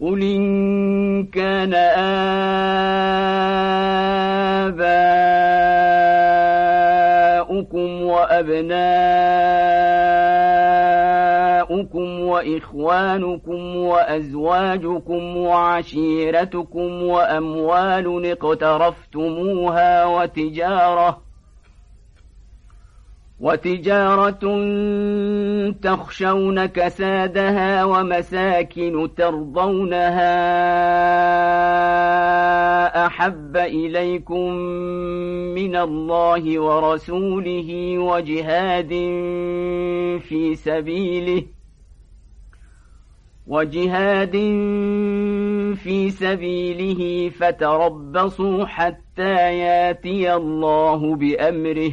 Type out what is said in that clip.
قل إن كان آباؤكم وأبناؤكم وإخوانكم وأزواجكم وعشيرتكم وأموال اقترفتموها وتجارةٌ وتجارة تخشون كسادها ومساكن ترضونها أحب إليكم من الله ورسوله وجهاد في سبيله وجهاد في سبيله فتربصوا حتى ياتي الله بأمره